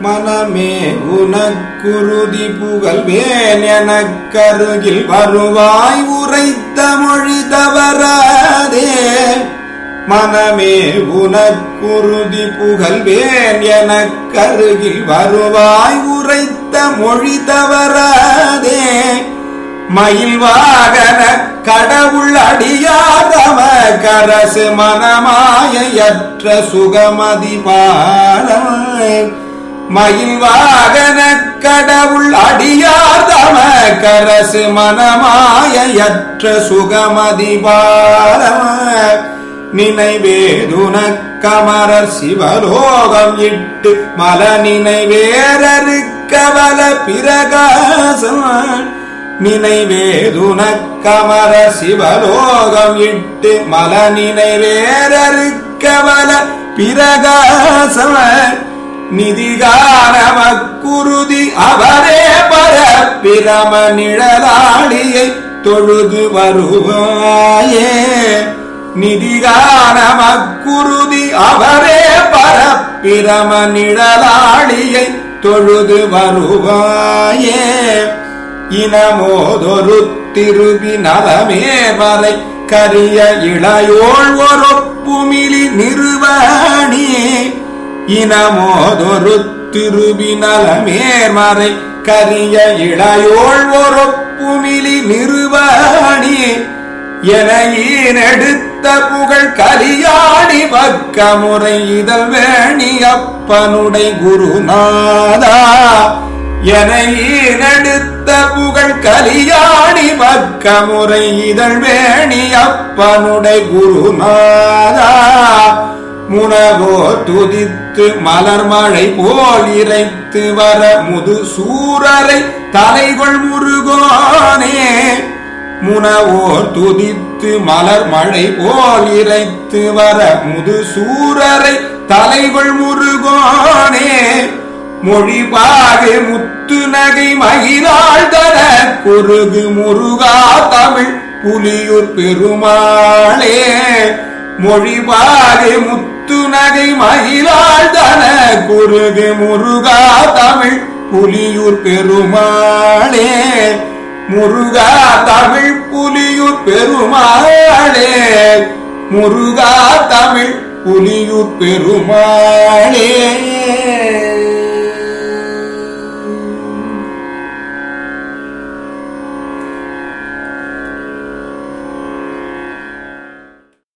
மனமே உனக்குருதி புகழ்வேன் எனக்கருகில் வருவாய் உரைத்த மொழி தவறாதே. மனமே உனக்குருதி புகழ்வேன் எனக்கருகில் வருவாய் உரைத்த மொழி தவறாதே. மயில் வாகன கடவுள் அடியாதவ கரசு மனமாயற்ற சுகமதி பாலம் மயில் வாகன கடவுள் அடியார் தம கரசு மனமாயற்ற சுகமதி நினைவேதுன கமரர் சிவலோகம் இட்டு மல நினைவேரரு கவல பிரகாசம். நினைவேதுன கமர சிவலோகம் இட்டு மல நினைவேரரு கவல பிரகாசம. நிதிகாரம குருதி அவரே பரப்பிரம நிழலாடியை தொழுது வருவாயே. நிதிகாரம குருதி அவரே பரப்பிரம நிழலாடியை தொழுது வருவாயே. இனமோதொரு திருபி நலமேவரை கரிய இளையோள் ஒரொப்புமிலி நிறுவணி இனமோதொரு திருவினலமேர்மறை கரிய இளையோள் ஒரொப்புமிலி நிறுவணி என ஈனெடுத்த புகழ் கலியாடி வக்கமுறை இதழ் வேணி அப்பனுடை குருநாதா என ஈனெடுத்த புகழ் கலியாடி வக்கமுறை இதழ் வேணி அப்பனுடை குருநாதா முனவோ துதித்த மலர் மழை போல் இறைத்து வர முது சூரரை தலைகொள் முருகோனே. முனவோர் துதித்து மலர் மழை போல் இறைத்து வர முது சூரரை தலைகொள் முருகோனே. மொழிபாகு முத்து நகை மகிழாள் தர குருகு முருகா தமிழ் புலியூர் பெருமாளே. மொழிபாகு முத்து நகை மகிழாள் தன குறுகு முருகா தமிழ் புலியூர் பெருமாளே. முருகா தமிழ் புலியூர் பெருமாளே. முருகா தமிழ் புலியூர் பெருமாளே.